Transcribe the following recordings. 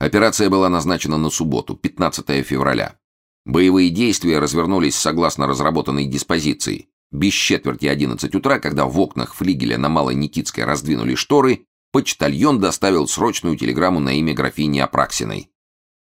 Операция была назначена на субботу, 15 февраля. Боевые действия развернулись согласно разработанной диспозиции. Без четверти 11 утра, когда в окнах флигеля на Малой Никитской раздвинули шторы, почтальон доставил срочную телеграмму на имя графини Апраксиной.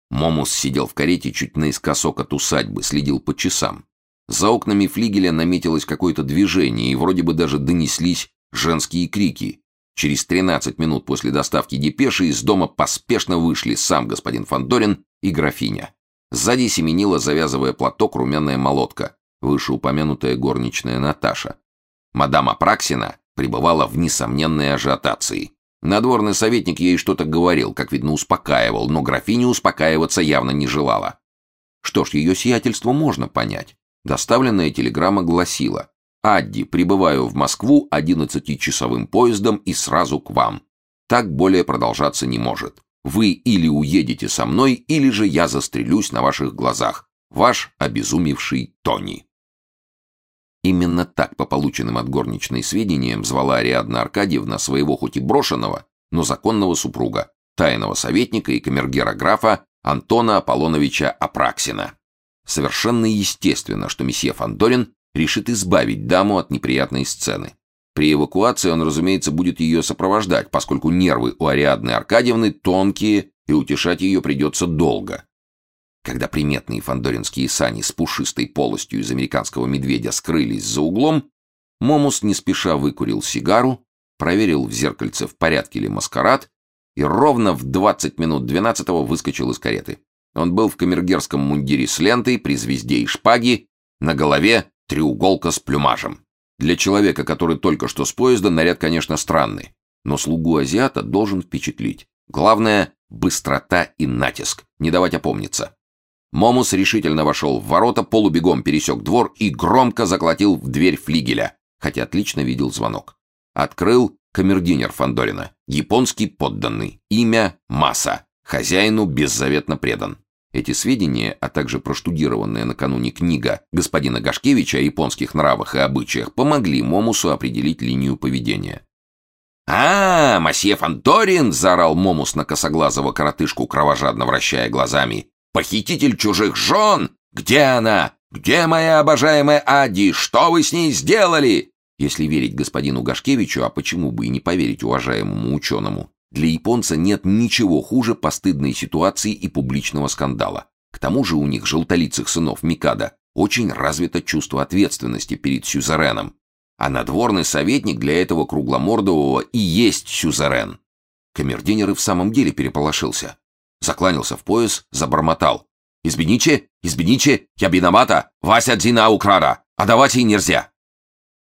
Момус сидел в карете чуть наискосок от усадьбы, следил по часам. За окнами флигеля наметилось какое-то движение, и вроде бы даже донеслись женские крики. Через 13 минут после доставки депеши из дома поспешно вышли сам господин Фандорин и графиня. Сзади семенила, завязывая платок, румяная молотка, вышеупомянутая горничная Наташа. Мадам Апраксина пребывала в несомненной ажиотации. Надворный советник ей что-то говорил, как видно, успокаивал, но графиня успокаиваться явно не желала. Что ж, ее сиятельство можно понять. Доставленная телеграмма гласила «Адди, прибываю в Москву 11-часовым поездом и сразу к вам. Так более продолжаться не может. Вы или уедете со мной, или же я застрелюсь на ваших глазах. Ваш обезумевший Тони». Именно так, по полученным от горничной сведениям, звала Ариадна Аркадьевна своего хоть и брошенного, но законного супруга, тайного советника и камергера графа Антона Аполлоновича Апраксина. Совершенно естественно, что месье Фандорин решит избавить даму от неприятной сцены. При эвакуации он, разумеется, будет ее сопровождать, поскольку нервы у Ариадны Аркадьевны тонкие, и утешать ее придется долго. Когда приметные фандоринские сани с пушистой полостью из американского медведя скрылись за углом, Момус не спеша выкурил сигару, проверил в зеркальце, в порядке ли маскарад, и ровно в 20 минут 12 выскочил из кареты. Он был в камергерском мундире с лентой, при звезде и шпаге, на голове треуголка с плюмажем. Для человека, который только что с поезда, наряд, конечно, странный, но слугу азиата должен впечатлить. Главное — быстрота и натиск, не давать опомниться. Момус решительно вошел в ворота, полубегом пересек двор и громко заклотил в дверь флигеля, хотя отлично видел звонок. Открыл камердинер Фандорина, японский подданный, имя Маса, хозяину беззаветно предан. Эти сведения, а также проштудированная накануне книга господина Гашкевича о японских нравах и обычаях помогли Момусу определить линию поведения. «А, масье Фанторин!» — заорал Момус на косоглазого коротышку, кровожадно вращая глазами. «Похититель чужих жен! Где она? Где моя обожаемая Ади? Что вы с ней сделали?» Если верить господину Гашкевичу, а почему бы и не поверить уважаемому ученому, для японца нет ничего хуже постыдной ситуации и публичного скандала. К тому же у них, желтолицых сынов Микада, очень развито чувство ответственности перед сюзереном. А надворный советник для этого кругломордового и есть сюзерен. Камердинер и в самом деле переполошился. Закланялся в пояс, забормотал. «Извините, извините, я виновата, Вася Дзина украда, а давать ей нельзя».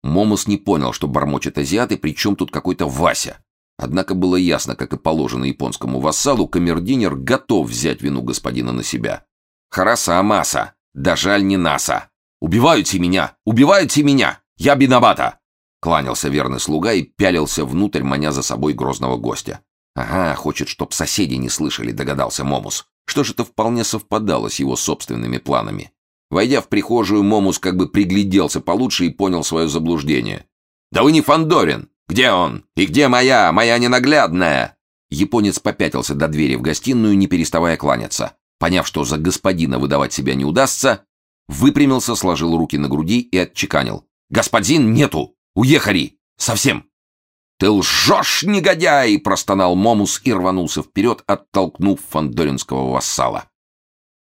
Момус не понял, что бормочет азиат, и при чем тут какой-то Вася. Однако было ясно, как и положено японскому вассалу, камердинер готов взять вину господина на себя. «Хараса Маса! Да жаль не Наса! Убивайте меня! Убивайте меня! Я виновата!» Кланялся верный слуга и пялился внутрь, маня за собой грозного гостя. «Ага, хочет, чтоб соседи не слышали», — догадался Момус. Что же это вполне совпадало с его собственными планами. Войдя в прихожую, Момус как бы пригляделся получше и понял свое заблуждение. «Да вы не Фандорин! Где он? И где моя, моя ненаглядная?» Японец попятился до двери в гостиную, не переставая кланяться. Поняв, что за господина выдавать себя не удастся, выпрямился, сложил руки на груди и отчеканил. «Господин нету! Уехали! Совсем!» «Ты лжешь, негодяй!» — простонал Момус и рванулся вперед, оттолкнув фандоринского вассала.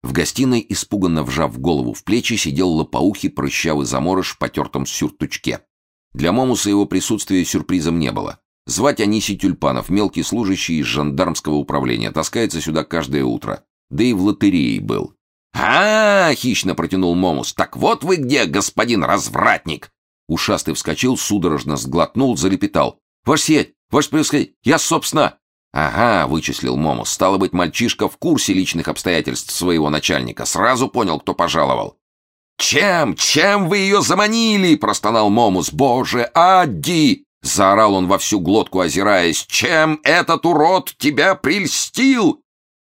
В гостиной, испуганно вжав голову в плечи, сидел лопоухий прыщавый заморыш в потертом сюртучке. Для Момуса его присутствия сюрпризом не было. Звать Аниси Тюльпанов, мелкий служащий из жандармского управления, таскается сюда каждое утро. Да и в лотерее был. а, -а, -а хищно протянул Момус. «Так вот вы где, господин развратник!» Ушастый вскочил, судорожно сглотнул, залепетал. «Ваш сеть! Ваш превосходить! Я, собственно...» «Ага», — вычислил Момус. «Стало быть, мальчишка в курсе личных обстоятельств своего начальника. Сразу понял, кто пожаловал. «Чем? Чем вы ее заманили?» — простонал Момус. «Боже, Адди!» — заорал он во всю глотку, озираясь. «Чем этот урод тебя прельстил?»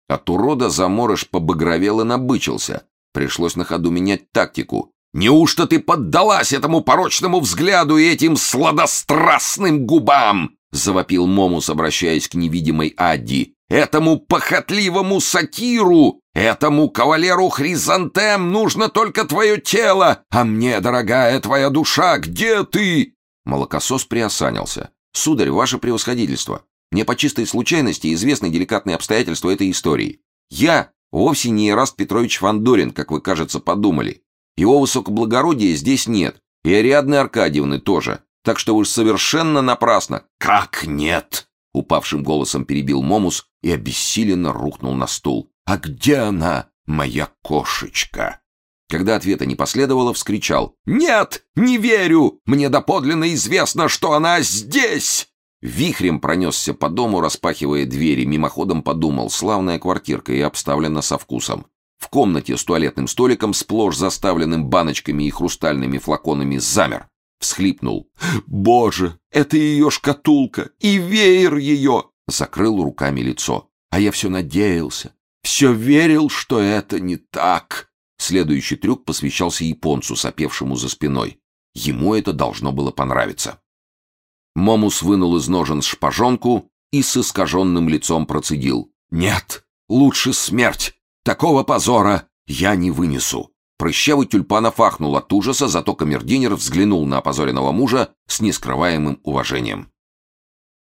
От урода заморыш побагровел и набычился. Пришлось на ходу менять тактику. «Неужто ты поддалась этому порочному взгляду и этим сладострастным губам?» — завопил Момус, обращаясь к невидимой Адди. Этому похотливому сатиру, этому кавалеру Хризантем нужно только твое тело, а мне, дорогая твоя душа, где ты?» Молокосос приосанился. «Сударь, ваше превосходительство, мне по чистой случайности известны деликатные обстоятельства этой истории. Я вовсе не Ираст Петрович Фандорин, как вы, кажется, подумали. Его высокоблагородия здесь нет, и Ариадны Аркадьевны тоже, так что уж совершенно напрасно». «Как нет?» — упавшим голосом перебил Момус и обессиленно рухнул на стул. «А где она, моя кошечка?» Когда ответа не последовало, вскричал «Нет, не верю! Мне доподлинно известно, что она здесь!» Вихрем пронесся по дому, распахивая двери, мимоходом подумал, славная квартирка и обставлена со вкусом. В комнате с туалетным столиком, сплошь заставленным баночками и хрустальными флаконами, замер. Всхлипнул. «Боже, это ее шкатулка! И веер ее!» Закрыл руками лицо. «А я все надеялся, все верил, что это не так!» Следующий трюк посвящался японцу, сопевшему за спиной. Ему это должно было понравиться. Момус вынул из ножен шпажонку и с искаженным лицом процедил. «Нет, лучше смерть! Такого позора я не вынесу!» Прыщавый тюльпанов ахнул от ужаса, зато камердинер взглянул на опозоренного мужа с нескрываемым уважением.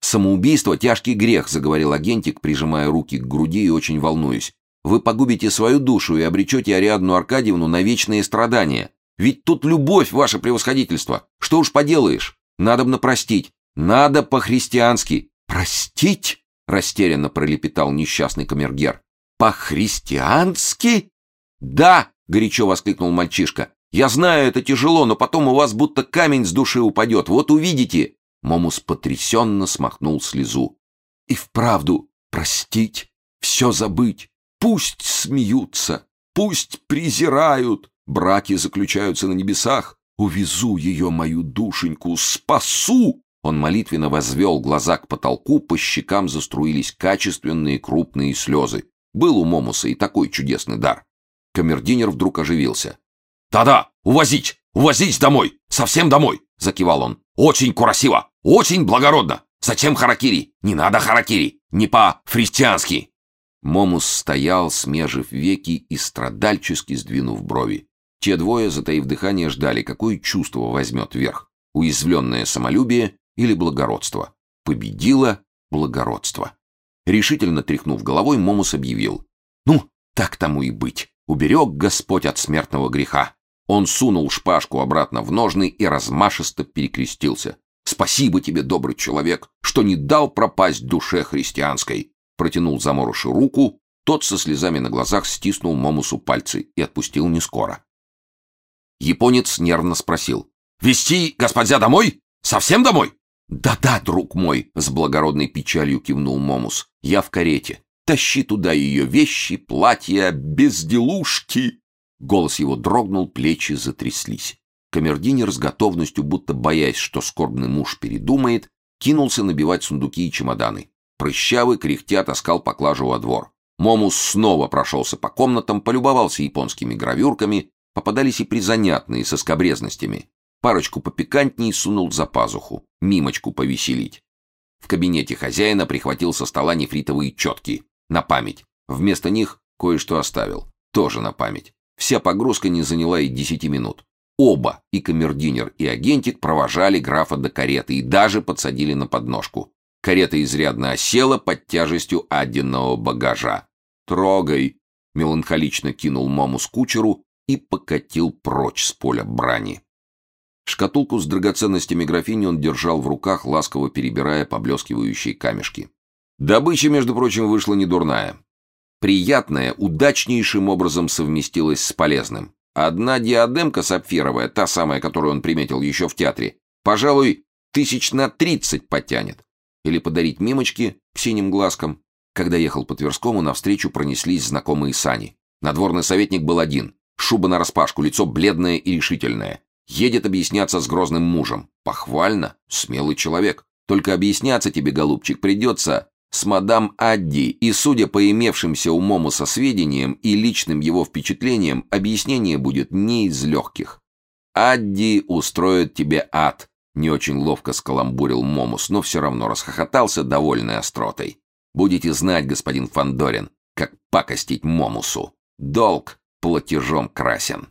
«Самоубийство — тяжкий грех», — заговорил агентик, прижимая руки к груди и очень волнуясь. «Вы погубите свою душу и обречете Ариадну Аркадьевну на вечные страдания. Ведь тут любовь, ваше превосходительство. Что уж поделаешь? Надобно простить. Надо по-христиански. Простить? Растерянно пролепетал несчастный камергер. По-христиански? Да, горячо воскликнул мальчишка. Я знаю, это тяжело, но потом у вас будто камень с души упадет. Вот увидите. Момус потрясенно смахнул слезу. И вправду, простить, все забыть. Пусть смеются, пусть презирают. Браки заключаются на небесах. Увезу ее, мою душеньку, спасу!» Он молитвенно возвел глаза к потолку, по щекам заструились качественные крупные слезы. Был у Момуса и такой чудесный дар. Камердинер вдруг оживился. «Да-да, увозить! Увозить домой! Совсем домой!» — закивал он. «Очень красиво! Очень благородно! Зачем харакири? Не надо харакири! Не по-христиански!» Момус стоял, смежив веки и страдальчески сдвинув брови. Те двое, затаив дыхание, ждали, какое чувство возьмет верх. Уязвленное самолюбие или благородство. Победило благородство. Решительно тряхнув головой, Момус объявил. «Ну, так тому и быть. Уберег Господь от смертного греха». Он сунул шпажку обратно в ножны и размашисто перекрестился. «Спасибо тебе, добрый человек, что не дал пропасть душе христианской!» Протянул заморуши руку, тот со слезами на глазах стиснул Момусу пальцы и отпустил не скоро. Японец нервно спросил. «Вести господзя домой? Совсем домой?» «Да-да, друг мой», — с благородной печалью кивнул Момус. «Я в карете. Тащи туда ее вещи, платья, безделушки». Голос его дрогнул, плечи затряслись. Камердинер с готовностью, будто боясь, что скорбный муж передумает, кинулся набивать сундуки и чемоданы. Прыщавый, кряхтя, таскал поклажу во двор. Момус снова прошелся по комнатам, полюбовался японскими гравюрками, Попадались и призанятные со скобрезностями. Парочку попикантней сунул за пазуху, мимочку повеселить. В кабинете хозяина прихватил со стола нефритовые четки. На память. Вместо них кое-что оставил. Тоже на память. Вся погрузка не заняла и десяти минут. Оба, и камердинер, и агентик, провожали графа до кареты и даже подсадили на подножку. Карета изрядно осела под тяжестью адденного багажа. «Трогай!» — меланхолично кинул маму кучеру и покатил прочь с поля брани. Шкатулку с драгоценностями графини он держал в руках, ласково перебирая поблескивающие камешки. Добыча, между прочим, вышла недурная. Приятная, удачнейшим образом совместилась с полезным. Одна диадемка сапфировая, та самая, которую он приметил еще в театре, пожалуй, тысяч на тридцать потянет. Или подарить мимочки синим глазкам. Когда ехал по Тверскому, навстречу пронеслись знакомые сани. Надворный советник был один. Шуба нараспашку, лицо бледное и решительное. Едет объясняться с грозным мужем. Похвально, смелый человек. Только объясняться тебе, голубчик, придется с мадам Адди, и, судя по имевшимся у Момуса сведениям и личным его впечатлениям, объяснение будет не из легких. Адди устроит тебе ад, не очень ловко скаламбурил Момус, но все равно расхохотался, довольный остротой. Будете знать, господин Фандорин, как пакостить Момусу. Долг платежом красен.